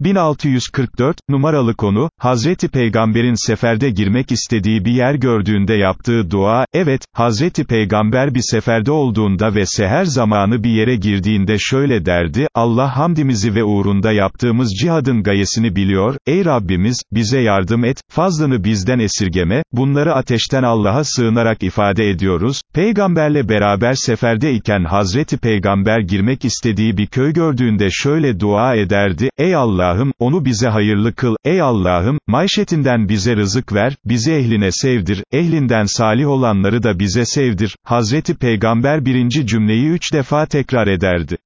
1644, numaralı konu, Hazreti Peygamber'in seferde girmek istediği bir yer gördüğünde yaptığı dua, evet, Hazreti Peygamber bir seferde olduğunda ve seher zamanı bir yere girdiğinde şöyle derdi, Allah hamdimizi ve uğrunda yaptığımız cihadın gayesini biliyor, ey Rabbimiz, bize yardım et, fazlını bizden esirgeme, bunları ateşten Allah'a sığınarak ifade ediyoruz, Peygamberle beraber seferde iken Hazreti Peygamber girmek istediği bir köy gördüğünde şöyle dua ederdi, ey Allah'ım, onu bize hayırlı kıl, ey Allah'ım, maişetinden bize rızık ver, bizi ehline sevdir, ehlinden salih olanları da bize sevdir, Hazreti Peygamber birinci cümleyi üç defa tekrar ederdi.